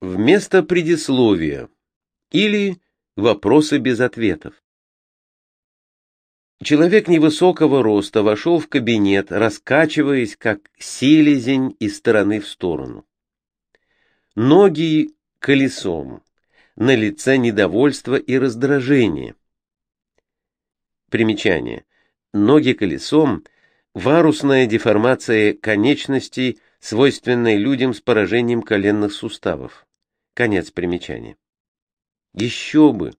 Вместо предисловия или вопросы без ответов. Человек невысокого роста вошел в кабинет, раскачиваясь, как селезень из стороны в сторону. Ноги колесом, на лице недовольство и раздражение. Примечание. Ноги колесом – варусная деформация конечностей, свойственная людям с поражением коленных суставов. Конец примечания. Еще бы!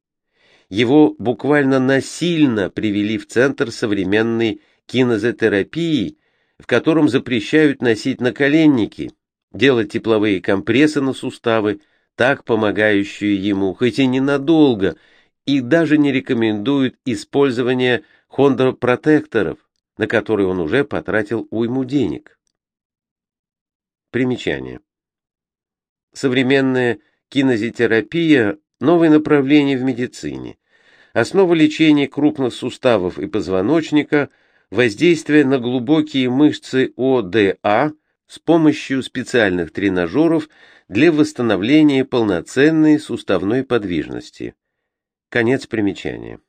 Его буквально насильно привели в центр современной кинезотерапии, в котором запрещают носить наколенники, делать тепловые компрессы на суставы, так помогающие ему, хоть и ненадолго, и даже не рекомендуют использование хондропротекторов, на которые он уже потратил уйму денег. Примечание. Современная кинезотерапия – новое направление в медицине. Основа лечения крупных суставов и позвоночника – воздействие на глубокие мышцы ОДА с помощью специальных тренажеров для восстановления полноценной суставной подвижности. Конец примечания.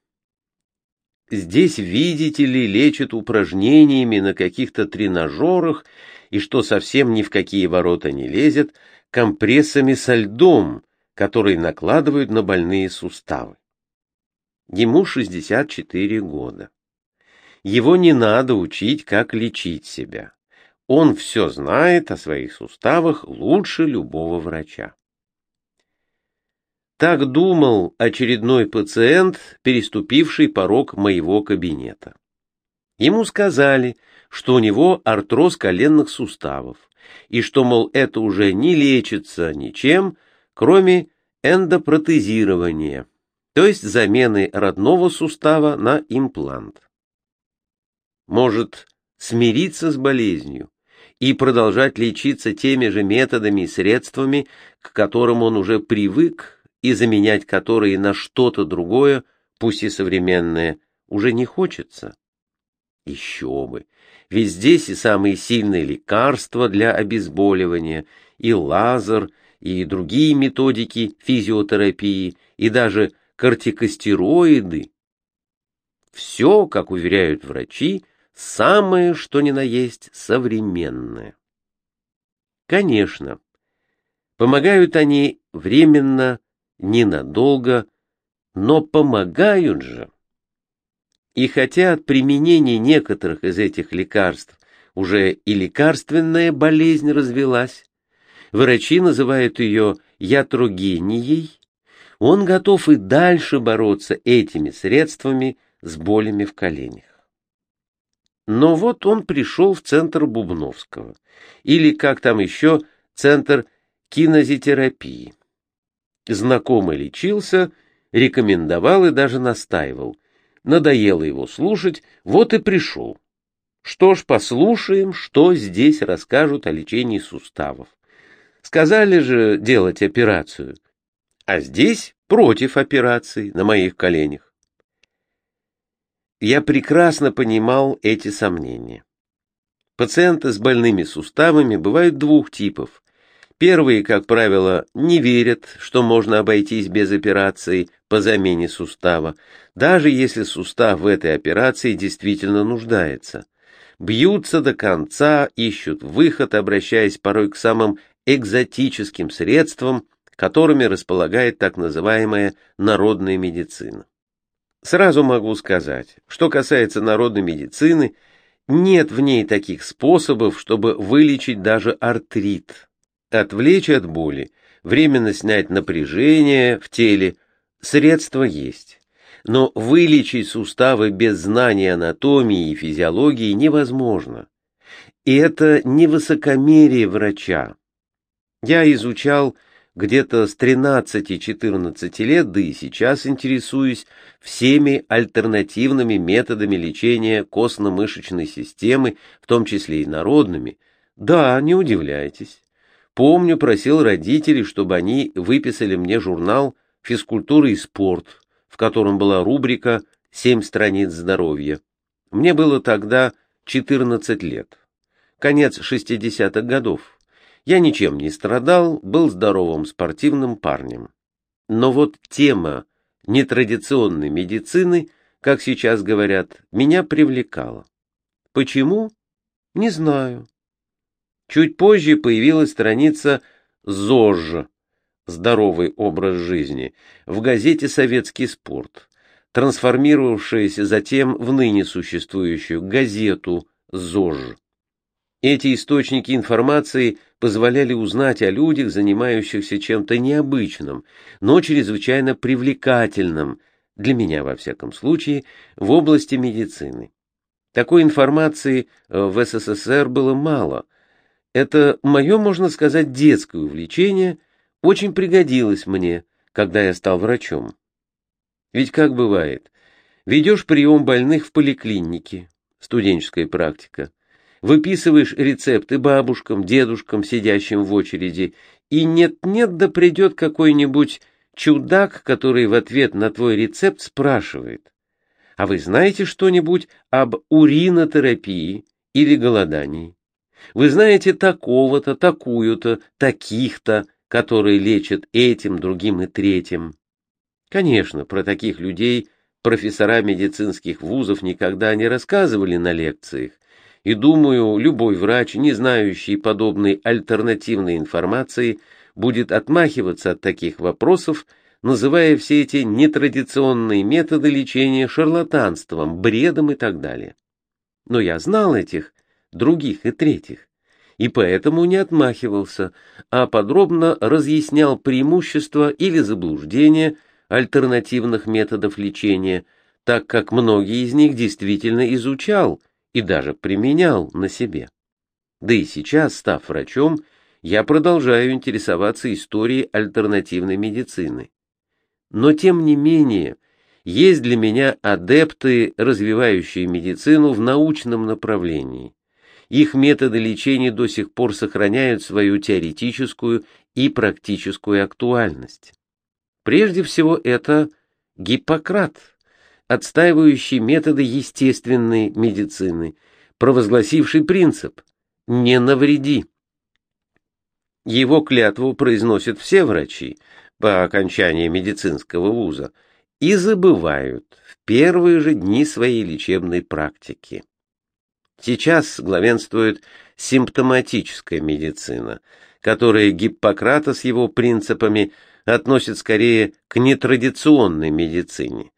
Здесь, видите ли, лечат упражнениями на каких-то тренажерах и, что совсем ни в какие ворота не лезет, компрессами со льдом, которые накладывают на больные суставы. Ему 64 года. Его не надо учить, как лечить себя. Он все знает о своих суставах лучше любого врача. Так думал очередной пациент, переступивший порог моего кабинета. Ему сказали, что у него артроз коленных суставов, и что, мол, это уже не лечится ничем, кроме эндопротезирования, то есть замены родного сустава на имплант. Может смириться с болезнью и продолжать лечиться теми же методами и средствами, к которым он уже привык, и заменять которые на что-то другое, пусть и современное, уже не хочется. Еще бы! Ведь здесь и самые сильные лекарства для обезболивания, и лазер, и другие методики физиотерапии, и даже кортикостероиды. Все, как уверяют врачи, самое что ни на есть современное. Конечно, помогают они временно, ненадолго, но помогают же. И хотя от применения некоторых из этих лекарств уже и лекарственная болезнь развелась, врачи называют ее ятрогенией, он готов и дальше бороться этими средствами с болями в коленях. Но вот он пришел в центр Бубновского, или как там еще, центр кинезотерапии. Знакомый лечился, рекомендовал и даже настаивал. Надоело его слушать, вот и пришел. Что ж, послушаем, что здесь расскажут о лечении суставов. Сказали же делать операцию, а здесь против операции на моих коленях. Я прекрасно понимал эти сомнения. Пациенты с больными суставами бывают двух типов. Первые, как правило, не верят, что можно обойтись без операции по замене сустава, даже если сустав в этой операции действительно нуждается. Бьются до конца, ищут выход, обращаясь порой к самым экзотическим средствам, которыми располагает так называемая народная медицина. Сразу могу сказать, что касается народной медицины, нет в ней таких способов, чтобы вылечить даже артрит отвлечь от боли, временно снять напряжение в теле, средства есть. Но вылечить суставы без знания анатомии и физиологии невозможно. И это не высокомерие врача. Я изучал где-то с 13-14 лет, да и сейчас интересуюсь всеми альтернативными методами лечения костно-мышечной системы, в том числе и народными. Да, не удивляйтесь. Помню, просил родителей, чтобы они выписали мне журнал «Физкультура и спорт», в котором была рубрика «Семь страниц здоровья». Мне было тогда 14 лет. Конец 60-х годов. Я ничем не страдал, был здоровым спортивным парнем. Но вот тема нетрадиционной медицины, как сейчас говорят, меня привлекала. Почему? Не знаю. Чуть позже появилась страница «ЗОЖ» – «Здоровый образ жизни» в газете «Советский спорт», трансформировавшаяся затем в ныне существующую газету «ЗОЖ». Эти источники информации позволяли узнать о людях, занимающихся чем-то необычным, но чрезвычайно привлекательным, для меня во всяком случае, в области медицины. Такой информации э, в СССР было мало. Это мое, можно сказать, детское увлечение очень пригодилось мне, когда я стал врачом. Ведь как бывает, ведешь прием больных в поликлинике, студенческая практика, выписываешь рецепты бабушкам, дедушкам, сидящим в очереди, и нет-нет да придет какой-нибудь чудак, который в ответ на твой рецепт спрашивает, а вы знаете что-нибудь об уринотерапии или голодании? Вы знаете такого-то, такую-то, таких-то, которые лечат этим, другим и третьим? Конечно, про таких людей профессора медицинских вузов никогда не рассказывали на лекциях, и, думаю, любой врач, не знающий подобной альтернативной информации, будет отмахиваться от таких вопросов, называя все эти нетрадиционные методы лечения шарлатанством, бредом и так далее. Но я знал этих, других и третьих, и поэтому не отмахивался, а подробно разъяснял преимущества или заблуждения – альтернативных методов лечения, так как многие из них действительно изучал и даже применял на себе. Да и сейчас, став врачом, я продолжаю интересоваться историей альтернативной медицины. Но тем не менее, есть для меня адепты, развивающие медицину в научном направлении. Их методы лечения до сих пор сохраняют свою теоретическую и практическую актуальность. Прежде всего это Гиппократ, отстаивающий методы естественной медицины, провозгласивший принцип «не навреди». Его клятву произносят все врачи по окончании медицинского вуза и забывают в первые же дни своей лечебной практики. Сейчас главенствует симптоматическая медицина, которая Гиппократа с его принципами – относят скорее к нетрадиционной медицине.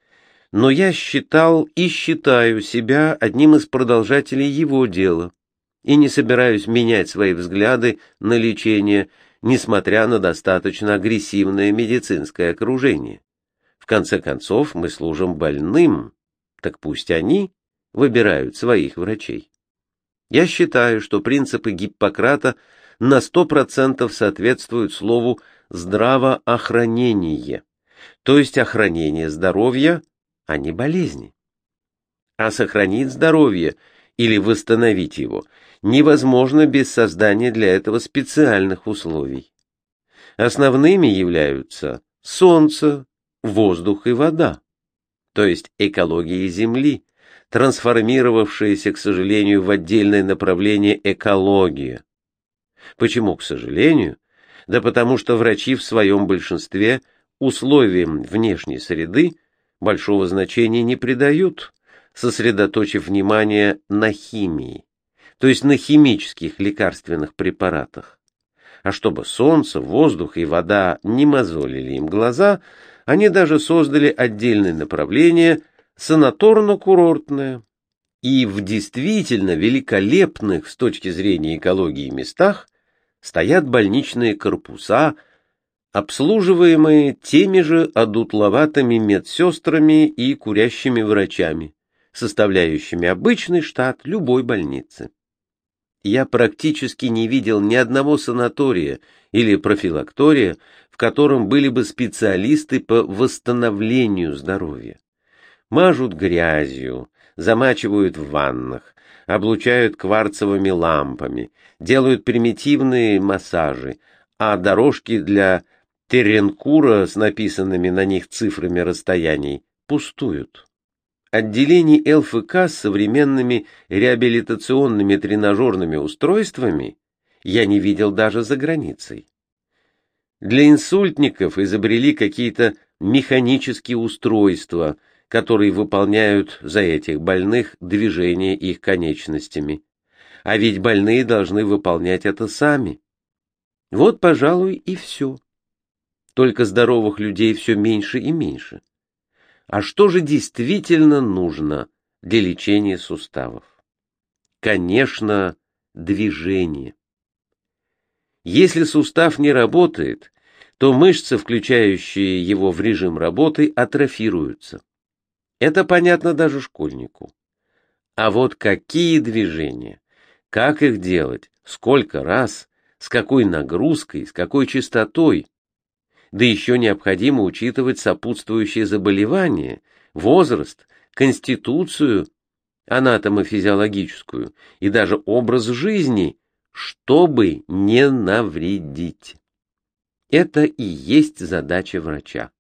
Но я считал и считаю себя одним из продолжателей его дела и не собираюсь менять свои взгляды на лечение, несмотря на достаточно агрессивное медицинское окружение. В конце концов, мы служим больным, так пусть они выбирают своих врачей. Я считаю, что принципы Гиппократа на 100% соответствуют слову здравоохранение, то есть охранение здоровья, а не болезни. А сохранить здоровье или восстановить его невозможно без создания для этого специальных условий. Основными являются солнце, воздух и вода, то есть экология Земли, трансформировавшаяся, к сожалению, в отдельное направление экология. Почему, к сожалению? да потому что врачи в своем большинстве условиям внешней среды большого значения не придают, сосредоточив внимание на химии, то есть на химических лекарственных препаратах. А чтобы солнце, воздух и вода не мозолили им глаза, они даже создали отдельное направление санаторно-курортное. И в действительно великолепных с точки зрения экологии местах стоят больничные корпуса, обслуживаемые теми же одутловатыми медсестрами и курящими врачами, составляющими обычный штат любой больницы. Я практически не видел ни одного санатория или профилактория, в котором были бы специалисты по восстановлению здоровья. Мажут грязью, замачивают в ваннах, облучают кварцевыми лампами, делают примитивные массажи, а дорожки для теренкура с написанными на них цифрами расстояний пустуют. Отделений ЛФК с современными реабилитационными тренажерными устройствами я не видел даже за границей. Для инсультников изобрели какие-то механические устройства, которые выполняют за этих больных движения их конечностями. А ведь больные должны выполнять это сами. Вот, пожалуй, и все. Только здоровых людей все меньше и меньше. А что же действительно нужно для лечения суставов? Конечно, движение. Если сустав не работает, то мышцы, включающие его в режим работы, атрофируются. Это понятно даже школьнику. А вот какие движения, как их делать, сколько раз, с какой нагрузкой, с какой частотой, да еще необходимо учитывать сопутствующие заболевания, возраст, конституцию анатомофизиологическую и даже образ жизни, чтобы не навредить. Это и есть задача врача.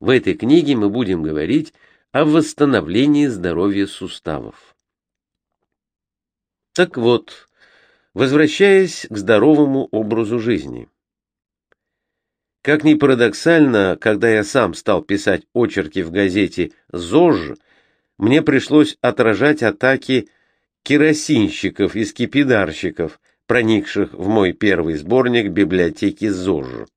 В этой книге мы будем говорить о восстановлении здоровья суставов. Так вот, возвращаясь к здоровому образу жизни. Как ни парадоксально, когда я сам стал писать очерки в газете «ЗОЖ», мне пришлось отражать атаки керосинщиков и скипидарщиков, проникших в мой первый сборник библиотеки ЗОЖ.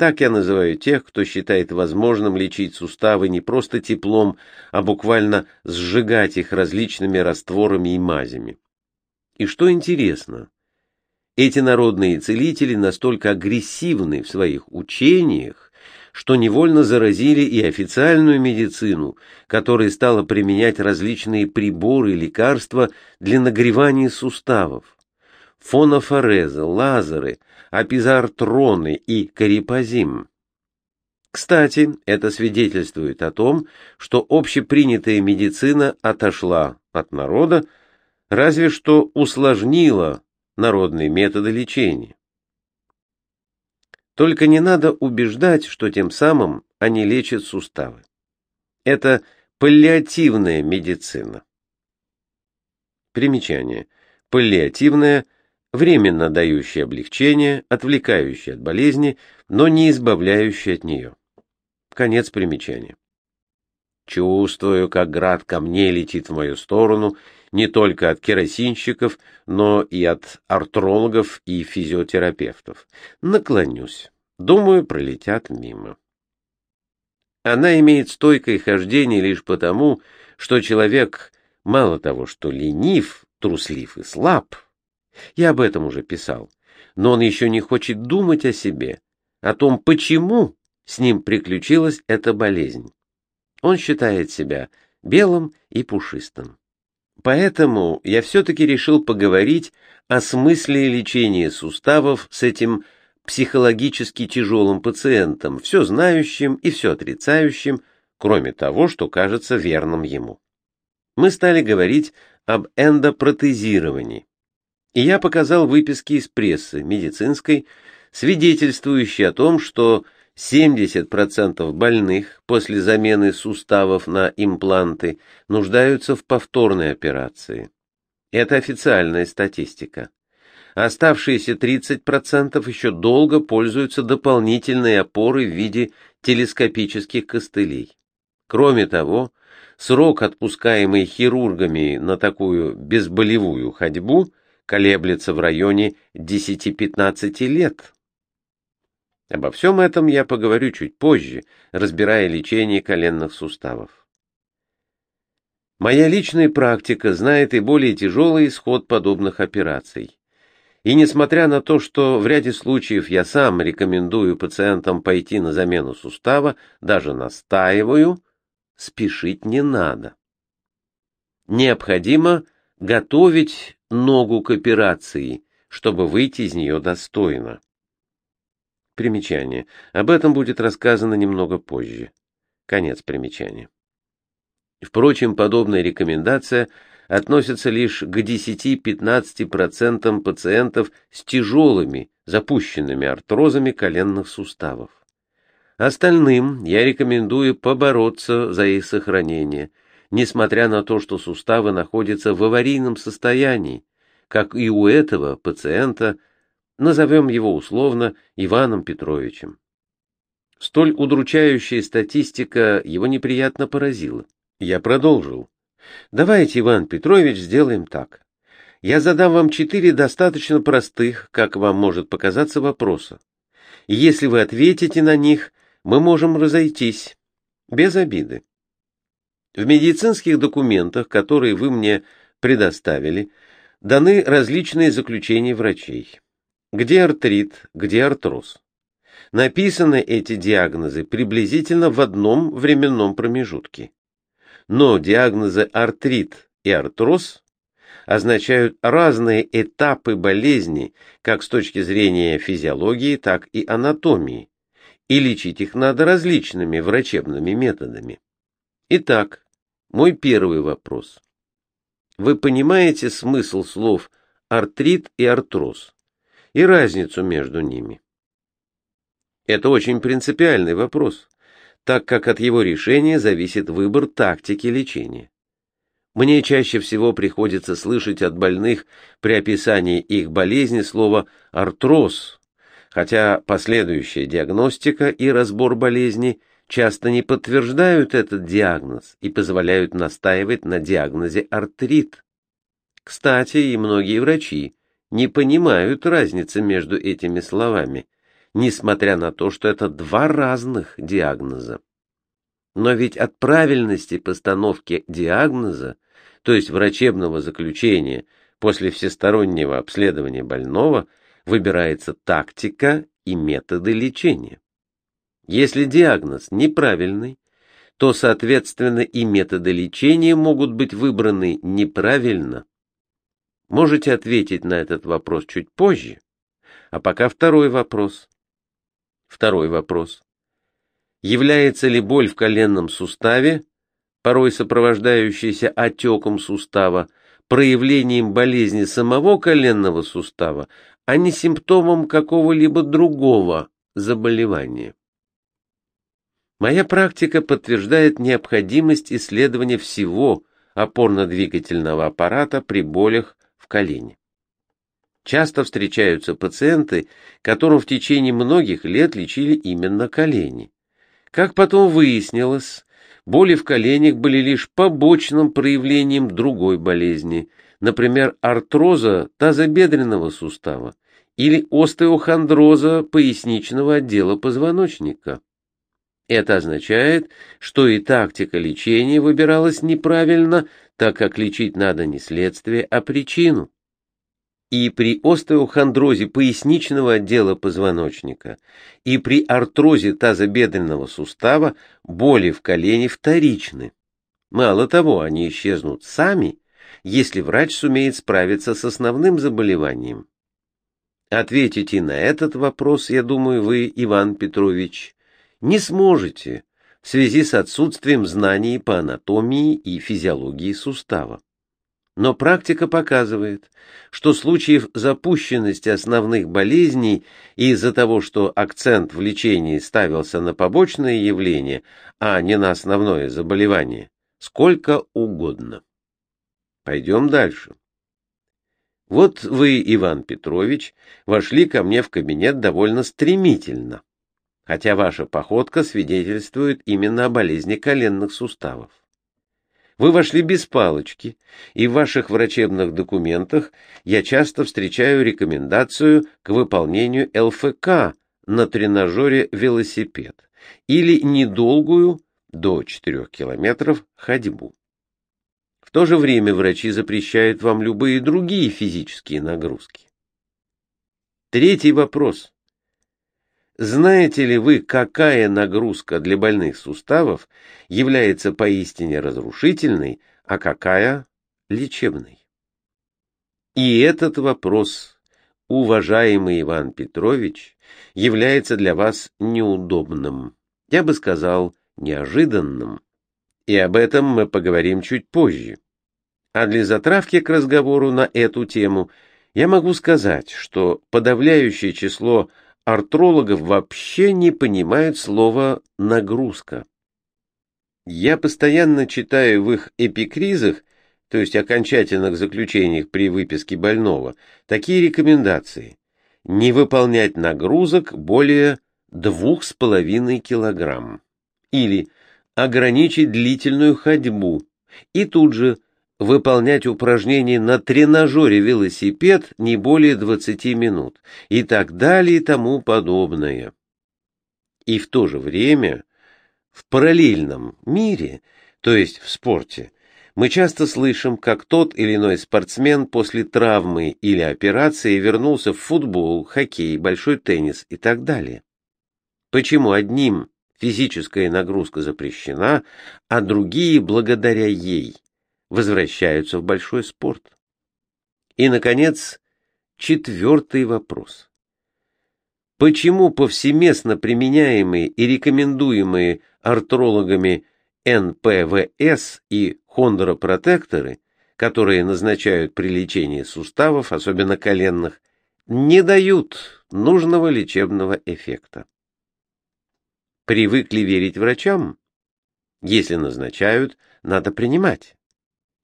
Так я называю тех, кто считает возможным лечить суставы не просто теплом, а буквально сжигать их различными растворами и мазями. И что интересно, эти народные целители настолько агрессивны в своих учениях, что невольно заразили и официальную медицину, которая стала применять различные приборы и лекарства для нагревания суставов. Фонофорезы, лазеры, апизартроны и карипазим. Кстати, это свидетельствует о том, что общепринятая медицина отошла от народа, разве что усложнила народные методы лечения. Только не надо убеждать, что тем самым они лечат суставы. Это паллиативная медицина. Примечание. Паллиативная – временно дающая облегчение, отвлекающая от болезни, но не избавляющая от нее. Конец примечания. Чувствую, как град камней летит в мою сторону – не только от керосинщиков, но и от артрологов и физиотерапевтов. Наклонюсь. Думаю, пролетят мимо. Она имеет стойкое хождение лишь потому, что человек мало того, что ленив, труслив и слаб, я об этом уже писал, но он еще не хочет думать о себе, о том, почему с ним приключилась эта болезнь. Он считает себя белым и пушистым. Поэтому я все-таки решил поговорить о смысле лечения суставов с этим психологически тяжелым пациентом, все знающим и все отрицающим, кроме того, что кажется верным ему. Мы стали говорить об эндопротезировании. И я показал выписки из прессы медицинской, свидетельствующие о том, что 70% больных после замены суставов на импланты нуждаются в повторной операции. Это официальная статистика. Оставшиеся 30% еще долго пользуются дополнительной опорой в виде телескопических костылей. Кроме того, срок, отпускаемый хирургами на такую безболевую ходьбу, колеблется в районе 10-15 лет. Обо всем этом я поговорю чуть позже, разбирая лечение коленных суставов. Моя личная практика знает и более тяжелый исход подобных операций. И несмотря на то, что в ряде случаев я сам рекомендую пациентам пойти на замену сустава, даже настаиваю, спешить не надо. Необходимо готовить ногу к операции, чтобы выйти из нее достойно. Примечание. Об этом будет рассказано немного позже. Конец примечания. Впрочем, подобная рекомендация относится лишь к 10-15% пациентов с тяжелыми, запущенными артрозами коленных суставов. Остальным я рекомендую побороться за их сохранение, несмотря на то, что суставы находятся в аварийном состоянии, как и у этого пациента Назовем его условно Иваном Петровичем. Столь удручающая статистика его неприятно поразила. Я продолжил. Давайте, Иван Петрович, сделаем так. Я задам вам четыре достаточно простых, как вам может показаться, вопроса. И если вы ответите на них, мы можем разойтись. Без обиды. В медицинских документах, которые вы мне предоставили, даны различные заключения врачей. Где артрит, где артроз. Написаны эти диагнозы приблизительно в одном временном промежутке. Но диагнозы артрит и артроз означают разные этапы болезни, как с точки зрения физиологии, так и анатомии, и лечить их надо различными врачебными методами. Итак, мой первый вопрос. Вы понимаете смысл слов артрит и артроз и разницу между ними? Это очень принципиальный вопрос, так как от его решения зависит выбор тактики лечения. Мне чаще всего приходится слышать от больных при описании их болезни слово «артроз», хотя последующая диагностика и разбор болезни часто не подтверждают этот диагноз и позволяют настаивать на диагнозе артрит. Кстати, и многие врачи не понимают разницы между этими словами, несмотря на то, что это два разных диагноза. Но ведь от правильности постановки диагноза, то есть врачебного заключения после всестороннего обследования больного, выбирается тактика и методы лечения. Если диагноз неправильный, то, соответственно, и методы лечения могут быть выбраны неправильно. Можете ответить на этот вопрос чуть позже. А пока второй вопрос. Второй вопрос. Является ли боль в коленном суставе, порой сопровождающаяся отеком сустава, проявлением болезни самого коленного сустава, а не симптомом какого-либо другого заболевания? Моя практика подтверждает необходимость исследования всего опорно-двигательного аппарата при болях в колене. Часто встречаются пациенты, которым в течение многих лет лечили именно колени. Как потом выяснилось, боли в коленях были лишь побочным проявлением другой болезни, например, артроза тазобедренного сустава или остеохондроза поясничного отдела позвоночника. Это означает, что и тактика лечения выбиралась неправильно, так как лечить надо не следствие, а причину. И при остеохондрозе поясничного отдела позвоночника, и при артрозе тазобедренного сустава боли в колене вторичны. Мало того, они исчезнут сами, если врач сумеет справиться с основным заболеванием. Ответите на этот вопрос, я думаю, вы, Иван Петрович, не сможете в связи с отсутствием знаний по анатомии и физиологии сустава. Но практика показывает, что случаев запущенности основных болезней из-за того, что акцент в лечении ставился на побочные явления, а не на основное заболевание, сколько угодно. Пойдем дальше. Вот вы, Иван Петрович, вошли ко мне в кабинет довольно стремительно хотя ваша походка свидетельствует именно о болезни коленных суставов. Вы вошли без палочки, и в ваших врачебных документах я часто встречаю рекомендацию к выполнению ЛФК на тренажере велосипед или недолгую до 4 километров ходьбу. В то же время врачи запрещают вам любые другие физические нагрузки. Третий вопрос. Знаете ли вы, какая нагрузка для больных суставов является поистине разрушительной, а какая лечебной? И этот вопрос, уважаемый Иван Петрович, является для вас неудобным, я бы сказал, неожиданным. И об этом мы поговорим чуть позже. А для затравки к разговору на эту тему я могу сказать, что подавляющее число артрологов вообще не понимают слова «нагрузка». Я постоянно читаю в их эпикризах, то есть окончательных заключениях при выписке больного, такие рекомендации. не выполнять нагрузок более 2,5 килограмм или ограничить длительную ходьбу и тут же выполнять упражнения на тренажере велосипед не более 20 минут и так далее и тому подобное. И в то же время в параллельном мире, то есть в спорте, мы часто слышим, как тот или иной спортсмен после травмы или операции вернулся в футбол, хоккей, большой теннис и так далее. Почему одним физическая нагрузка запрещена, а другие, благодаря ей, возвращаются в большой спорт? И, наконец, четвертый вопрос. Почему повсеместно применяемые и рекомендуемые артрологами НПВС и хондропротекторы, которые назначают при лечении суставов, особенно коленных, не дают нужного лечебного эффекта. Привыкли верить врачам? Если назначают, надо принимать.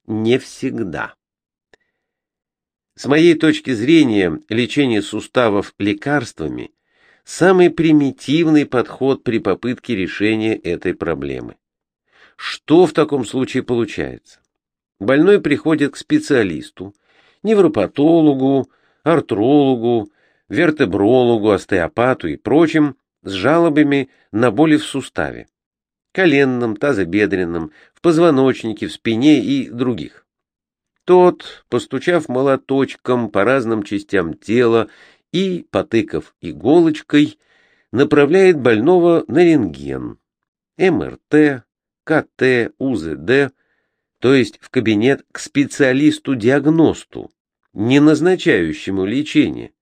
Не всегда. С моей точки зрения, лечение суставов лекарствами – самый примитивный подход при попытке решения этой проблемы. Что в таком случае получается? Больной приходит к специалисту, невропатологу, артрологу, вертебрологу, остеопату и прочим с жалобами на боли в суставе, коленном, тазобедренном, позвоночнике, в спине и других. Тот, постучав молоточком по разным частям тела и, потыкав иголочкой, направляет больного на рентген, МРТ, КТ, УЗД, то есть в кабинет к специалисту-диагносту, не назначающему лечение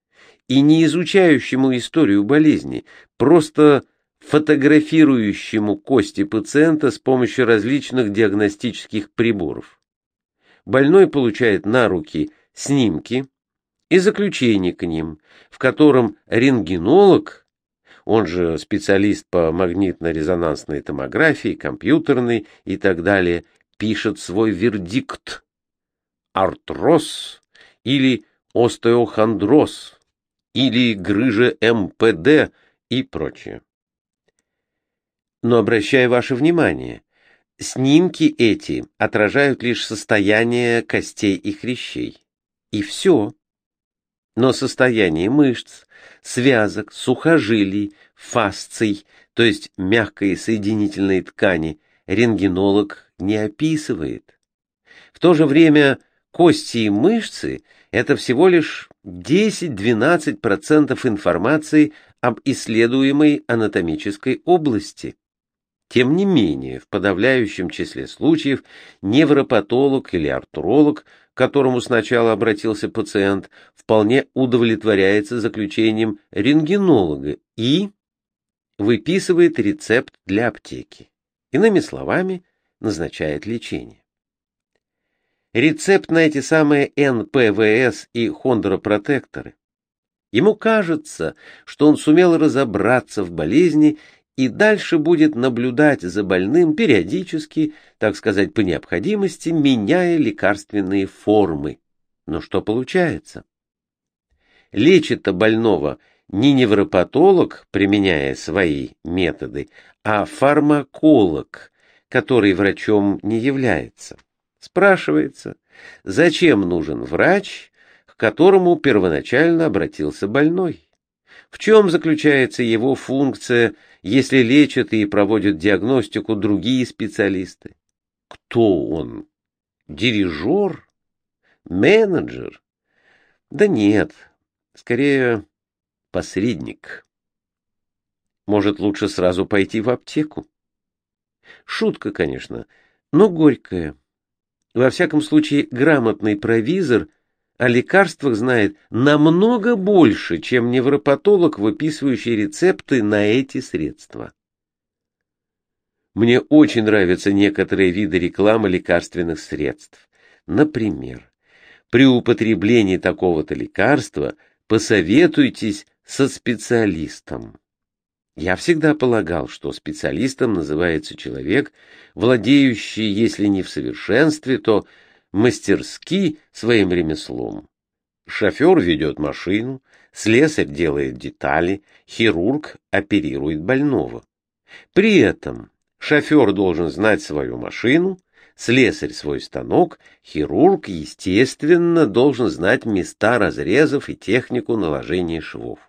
и не изучающему историю болезни, просто фотографирующему кости пациента с помощью различных диагностических приборов. Больной получает на руки снимки и заключение к ним, в котором рентгенолог он же специалист по магнитно-резонансной томографии, компьютерной и так далее, пишет свой вердикт. Артроз или остеохондроз или грыжа МПД и прочее. Но обращаю ваше внимание, снимки эти отражают лишь состояние костей и хрящей. И все. Но состояние мышц, связок, сухожилий, фасций, то есть мягкой соединительной ткани, рентгенолог не описывает. В то же время кости и мышцы – это всего лишь 10-12% информации об исследуемой анатомической области. Тем не менее, в подавляющем числе случаев невропатолог или артролог – к которому сначала обратился пациент, вполне удовлетворяется заключением рентгенолога и выписывает рецепт для аптеки. Иными словами, назначает лечение. Рецепт на эти самые НПВС и хондропротекторы. Ему кажется, что он сумел разобраться в болезни и дальше будет наблюдать за больным периодически, так сказать, по необходимости, меняя лекарственные формы. Но что получается? Лечит-то больного не невропатолог, применяя свои методы, а фармаколог, который врачом не является. Спрашивается, зачем нужен врач, к которому первоначально обратился больной? В чем заключается его функция, если лечат и проводят диагностику другие специалисты? Кто он? Дирижер? Менеджер? Да нет, скорее посредник. Может, лучше сразу пойти в аптеку? Шутка, конечно, но горькая. Во всяком случае, грамотный провизор о лекарствах знает намного больше, чем невропатолог, выписывающий рецепты на эти средства. Мне очень нравятся некоторые виды рекламы лекарственных средств. Например, при употреблении такого-то лекарства посоветуйтесь со специалистом. Я всегда полагал, что специалистом называется человек, владеющий, если не в совершенстве, то мастерски своим ремеслом. Шофер ведет машину, слесарь делает детали, хирург оперирует больного. При этом шофер должен знать свою машину, слесарь свой станок, хирург, естественно, должен знать места разрезов и технику наложения швов.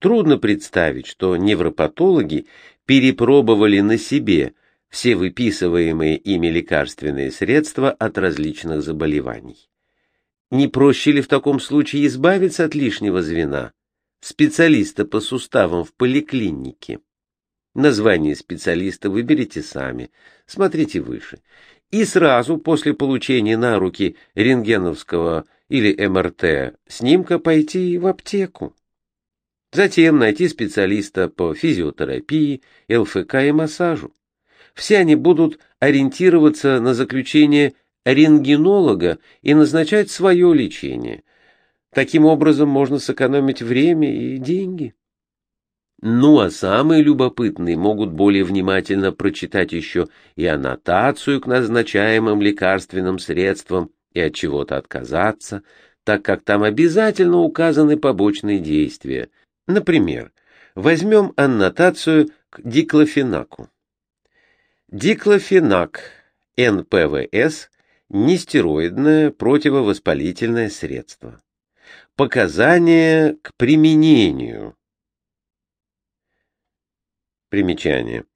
Трудно представить, что невропатологи перепробовали на себе все выписываемые ими лекарственные средства от различных заболеваний. Не проще ли в таком случае избавиться от лишнего звена, специалиста по суставам в поликлинике? Название специалиста выберите сами, смотрите выше. И сразу после получения на руки рентгеновского или МРТ снимка пойти в аптеку. Затем найти специалиста по физиотерапии, ЛФК и массажу. Все они будут ориентироваться на заключение рентгенолога и назначать свое лечение. Таким образом можно сэкономить время и деньги. Ну а самые любопытные могут более внимательно прочитать еще и аннотацию к назначаемым лекарственным средствам и от чего-то отказаться, так как там обязательно указаны побочные действия. Например, возьмем аннотацию к диклофенаку. Диклофенак, НПВС, нестероидное противовоспалительное средство. Показания к применению. Примечание.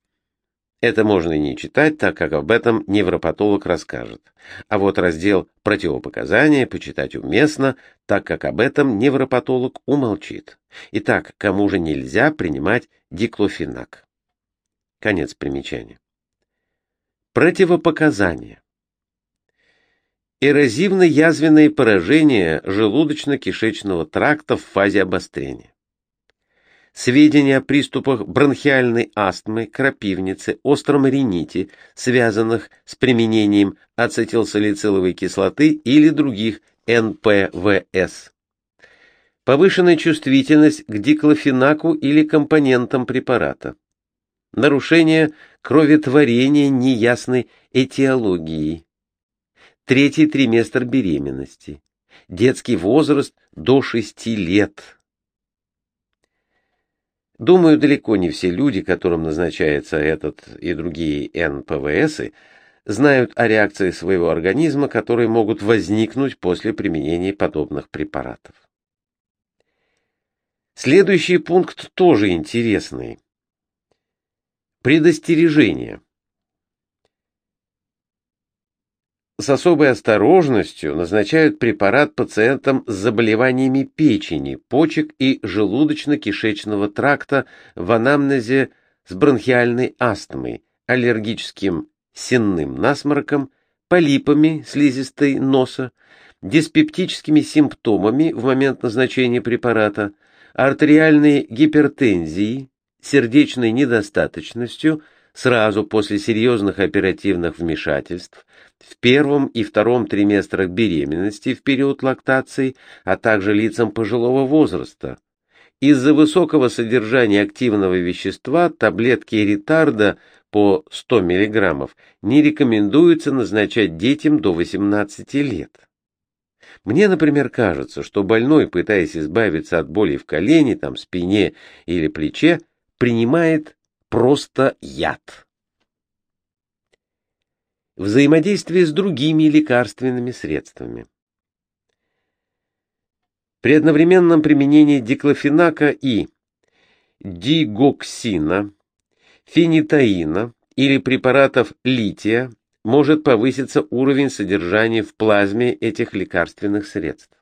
Это можно и не читать, так как об этом невропатолог расскажет. А вот раздел «Противопоказания» почитать уместно, так как об этом невропатолог умолчит. Итак, кому же нельзя принимать диклофенак? Конец примечания. Противопоказания. Эрозивно-язвенные поражения желудочно-кишечного тракта в фазе обострения. Сведения о приступах бронхиальной астмы, крапивницы, остром рините, связанных с применением ацетилсалициловой кислоты или других НПВС. Повышенная чувствительность к диклофенаку или компонентам препарата нарушение кроветворения неясной этиологии, третий триместр беременности, детский возраст до 6 лет. Думаю, далеко не все люди, которым назначается этот и другие НПВСы, знают о реакции своего организма, которые могут возникнуть после применения подобных препаратов. Следующий пункт тоже интересный. Предостережение. С особой осторожностью назначают препарат пациентам с заболеваниями печени, почек и желудочно-кишечного тракта в анамнезе с бронхиальной астмой, аллергическим сенным насморком, полипами слизистой носа, диспептическими симптомами в момент назначения препарата, артериальной гипертензией, сердечной недостаточностью сразу после серьезных оперативных вмешательств в первом и втором триместрах беременности в период лактации, а также лицам пожилого возраста. Из-за высокого содержания активного вещества таблетки ретарда по 100 мг не рекомендуется назначать детям до 18 лет. Мне, например, кажется, что больной, пытаясь избавиться от боли в колене, там, спине или плече, принимает просто яд. Взаимодействие с другими лекарственными средствами. При одновременном применении диклофенака и дигоксина, фенитаина или препаратов лития может повыситься уровень содержания в плазме этих лекарственных средств.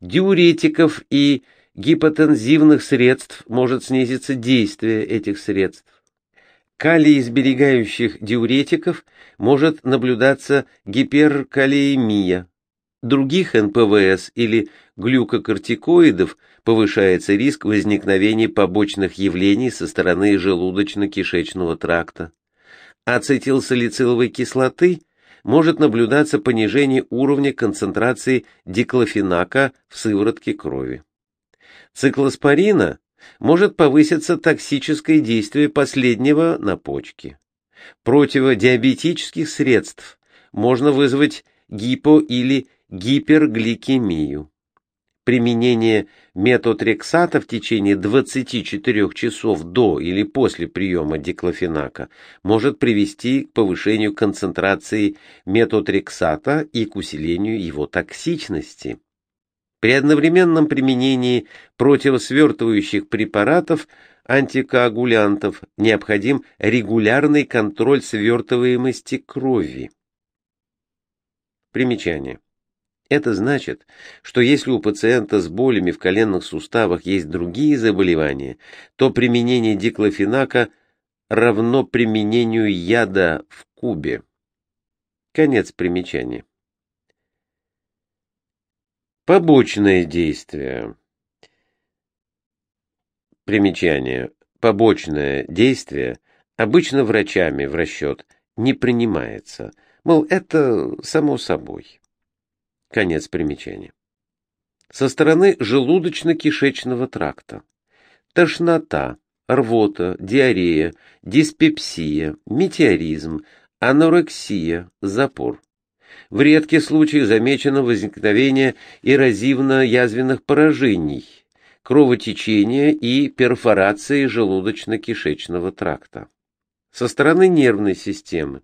Диуретиков и гипотензивных средств может снизиться действие этих средств. Калиесберегающих диуретиков может наблюдаться гиперкалиемия. Других НПВС или глюкокортикоидов повышается риск возникновения побочных явлений со стороны желудочно-кишечного тракта. Ацетилсалициловой кислоты может наблюдаться понижение уровня концентрации диклофенака в сыворотке крови циклоспорина может повыситься токсическое действие последнего на почки. Противодиабетических средств можно вызвать гипо- или гипергликемию. применение метотрексата в течение 24 часов до или после приема диклофенака может привести к повышению концентрации метотрексата и к усилению его токсичности. При одновременном применении противосвертывающих препаратов антикоагулянтов необходим регулярный контроль свертываемости крови. Примечание. Это значит, что если у пациента с болями в коленных суставах есть другие заболевания, то применение диклофенака равно применению яда в кубе. Конец примечания. Побочное действие. Примечание. Побочное действие обычно врачами в расчет не принимается. Мол, это само собой. Конец примечания. Со стороны желудочно-кишечного тракта. Тошнота, рвота, диарея, диспепсия, метеоризм, анорексия, запор. В редких случаях замечено возникновение эрозивно-язвенных поражений, кровотечения и перфорации желудочно-кишечного тракта. Со стороны нервной системы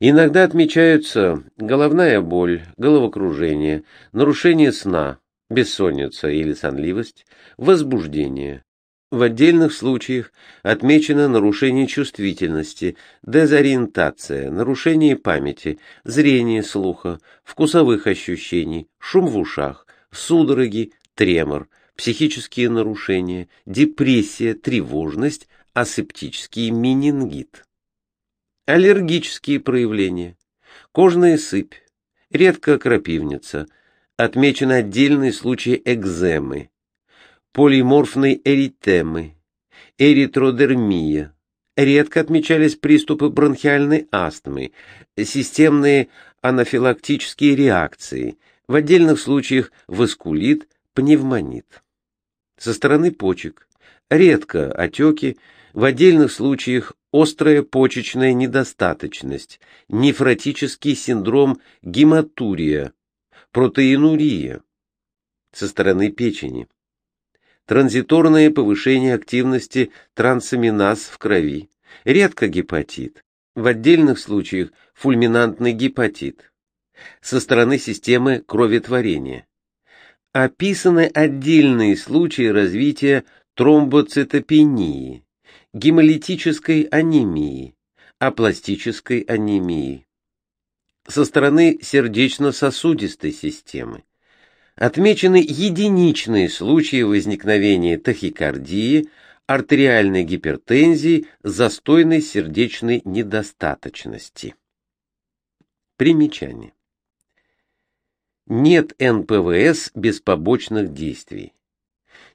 Иногда отмечаются головная боль, головокружение, нарушение сна, бессонница или сонливость, возбуждение. В отдельных случаях отмечено нарушение чувствительности, дезориентация, нарушение памяти, зрение слуха, вкусовых ощущений, шум в ушах, судороги, тремор, психические нарушения, депрессия, тревожность, асептический менингит. Аллергические проявления. Кожная сыпь, редко крапивница. Отмечены отдельные случаи экземы, полиморфной эритемы, эритродермия. Редко отмечались приступы бронхиальной астмы, системные анафилактические реакции, в отдельных случаях васкулит, пневмонит. Со стороны почек редко отеки, в отдельных случаях острая почечная недостаточность, нефротический синдром гематурия, протеинурия со стороны печени, транзиторное повышение активности трансаминаз в крови, редко гепатит, в отдельных случаях фульминантный гепатит, со стороны системы кроветворения. Описаны отдельные случаи развития тромбоцитопении, гемолитической анемии, апластической анемии. Со стороны сердечно-сосудистой системы отмечены единичные случаи возникновения тахикардии, артериальной гипертензии, застойной сердечной недостаточности. Примечание. Нет НПВС без побочных действий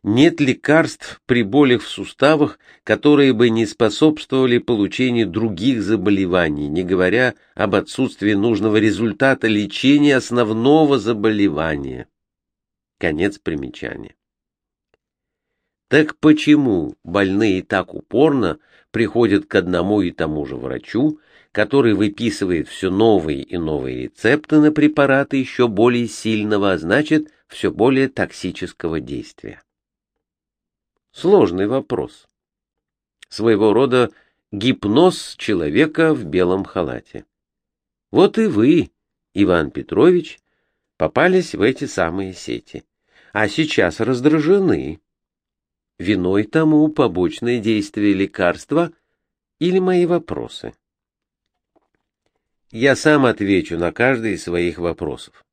нет лекарств при болях в суставах, которые бы не способствовали получению других заболеваний, не говоря об отсутствии нужного результата лечения основного заболевания. Конец примечания. Так почему больные так упорно приходят к одному и тому же врачу, который выписывает все новые и новые рецепты на препараты еще более сильного, а значит, все более токсического действия? Сложный вопрос. Своего рода гипноз человека в белом халате. Вот и вы, Иван Петрович, попались в эти самые сети, а сейчас раздражены. Виной тому побочное действие лекарства или мои вопросы? Я сам отвечу на каждый из своих вопросов.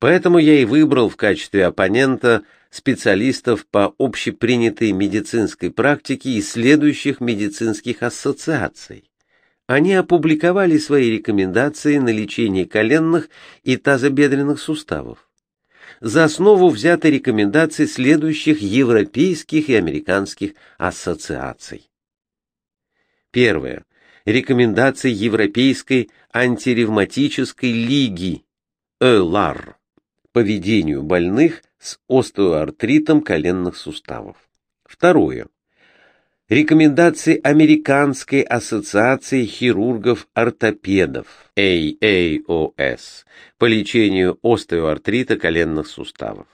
Поэтому я и выбрал в качестве оппонента специалистов по общепринятой медицинской практике и следующих медицинских ассоциаций. Они опубликовали свои рекомендации на лечение коленных и тазобедренных суставов. За основу взяты рекомендации следующих европейских и американских ассоциаций. Первое. Рекомендации Европейской антиревматической лиги ЭЛАР по ведению больных с остеоартритом коленных суставов. Второе. Рекомендации Американской ассоциации хирургов-ортопедов AAOS по лечению остеоартрита коленных суставов.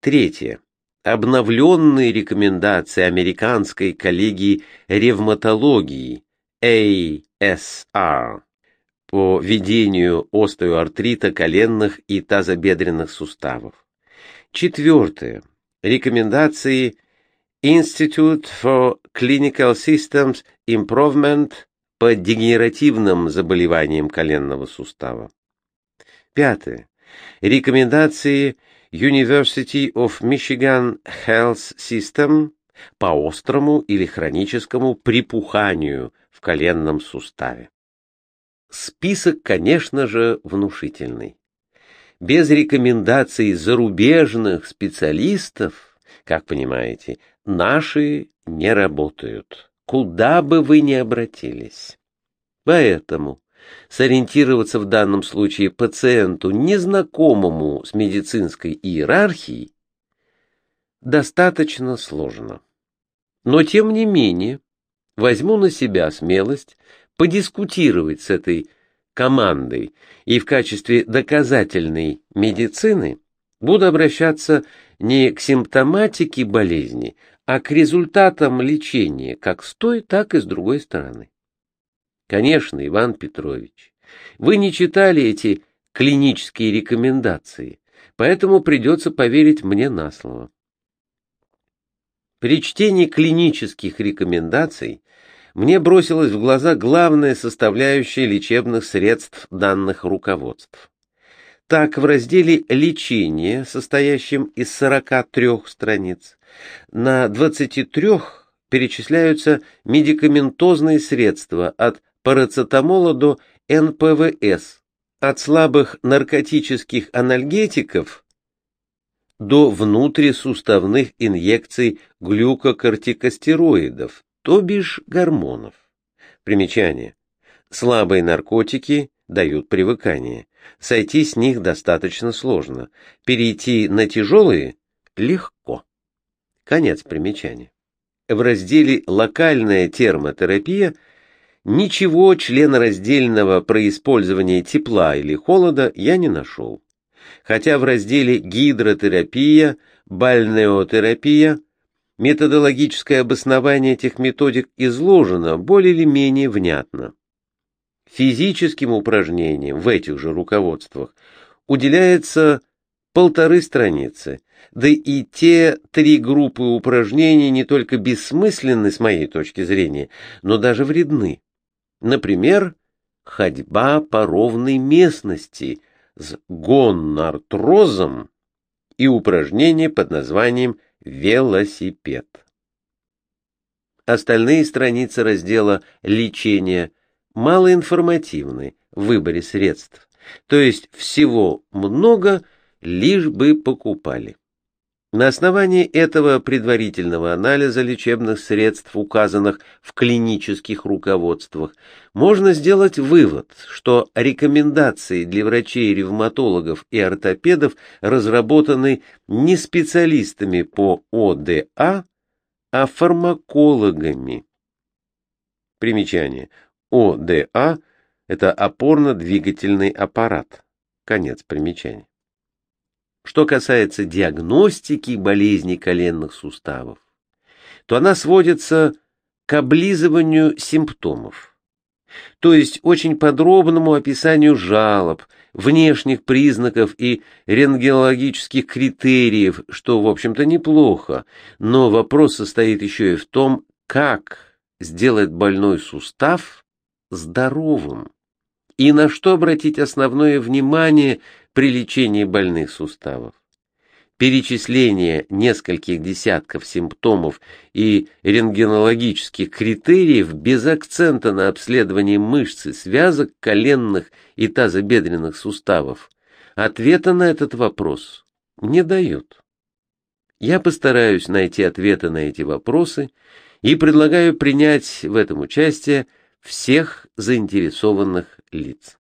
Третье. Обновленные рекомендации Американской коллегии ревматологии ASR по ведению остеоартрита коленных и тазобедренных суставов. Четвертое. Рекомендации Institute for Clinical Systems Improvement по дегенеративным заболеваниям коленного сустава. Пятое. Рекомендации University of Michigan Health System по острому или хроническому припуханию в коленном суставе. Список, конечно же, внушительный. Без рекомендаций зарубежных специалистов, как понимаете, наши не работают, куда бы вы ни обратились. Поэтому сориентироваться в данном случае пациенту, незнакомому с медицинской иерархией, достаточно сложно. Но тем не менее, возьму на себя смелость подискутировать с этой командой и в качестве доказательной медицины буду обращаться не к симптоматике болезни, а к результатам лечения как с той, так и с другой стороны. Конечно, Иван Петрович, вы не читали эти клинические рекомендации, поэтому придется поверить мне на слово. При чтении клинических рекомендаций мне бросилась в глаза главная составляющая лечебных средств данных руководств. Так, в разделе «Лечение», состоящем из 43 страниц, на 23 перечисляются медикаментозные средства от парацетамола до НПВС, от слабых наркотических анальгетиков до внутрисуставных инъекций глюкокортикостероидов, то бишь гормонов. Примечание. Слабые наркотики дают привыкание. Сойти с них достаточно сложно. Перейти на тяжелые – легко. Конец примечания. В разделе «Локальная термотерапия» ничего членораздельного про использование тепла или холода я не нашел. Хотя в разделе «Гидротерапия», «Бальнеотерапия» Методологическое обоснование этих методик изложено более или менее внятно. Физическим упражнениям в этих же руководствах уделяется полторы страницы, да и те три группы упражнений не только бессмысленны с моей точки зрения, но даже вредны. Например, ходьба по ровной местности с гонартрозом и упражнение под названием Велосипед. Остальные страницы раздела «Лечение» малоинформативны в выборе средств, то есть всего много, лишь бы покупали. На основании этого предварительного анализа лечебных средств, указанных в клинических руководствах, можно сделать вывод, что рекомендации для врачей-ревматологов и ортопедов разработаны не специалистами по ОДА, а фармакологами. Примечание. ОДА – это опорно-двигательный аппарат. Конец примечания. Что касается диагностики болезней коленных суставов, то она сводится к облизыванию симптомов, то есть очень подробному описанию жалоб, внешних признаков и рентгенологических критериев, что, в общем-то, неплохо, но вопрос состоит еще и в том, как сделать больной сустав здоровым и на что обратить основное внимание при лечении больных суставов. Перечисление нескольких десятков симптомов и рентгенологических критериев без акцента на обследовании мышц и связок коленных и тазобедренных суставов ответа на этот вопрос не дает. Я постараюсь найти ответы на эти вопросы и предлагаю принять в этом участие всех заинтересованных лиц.